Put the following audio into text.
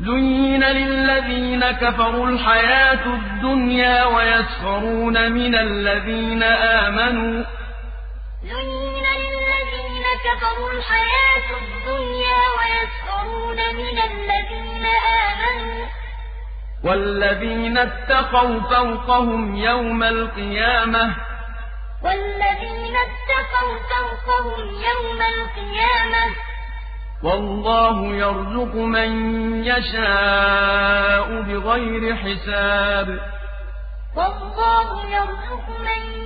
زين للذين كفروا الحياة الدنيا ويسخرون من الذين آمنوا زين للذين كفروا الحياة الدنيا ويسخرون من الذين آمنوا والذين اتقوا فوقهم يوم القيامة والذين اتقوا فوقهم يوم القيامة والله يرزق من يشاء بغير حساب. والله يرزق من